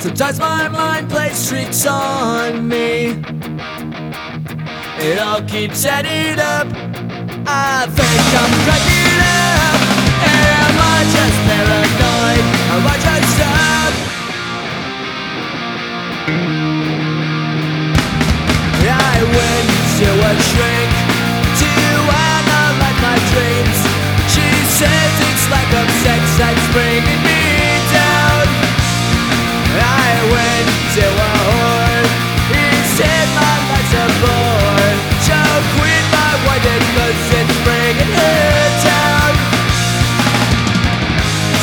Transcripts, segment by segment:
Sometimes my mind plays tricks on me. It all keeps adding up. I think I'm cracking up. Am I just paranoid? Am I just up? I went to a shrink to analyze my dreams. She says it's lack of sex that's bringing me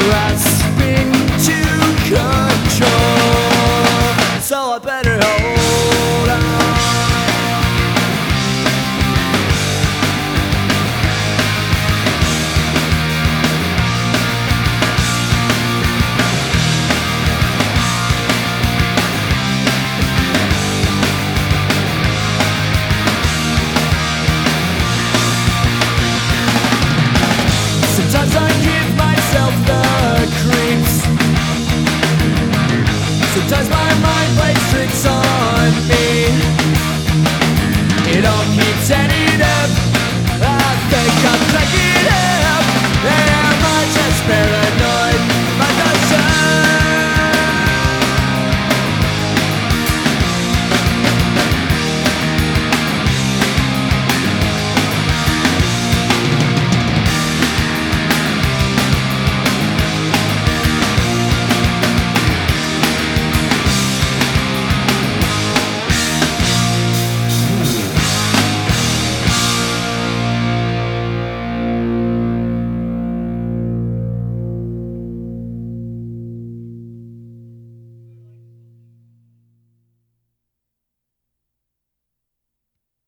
Grasping mind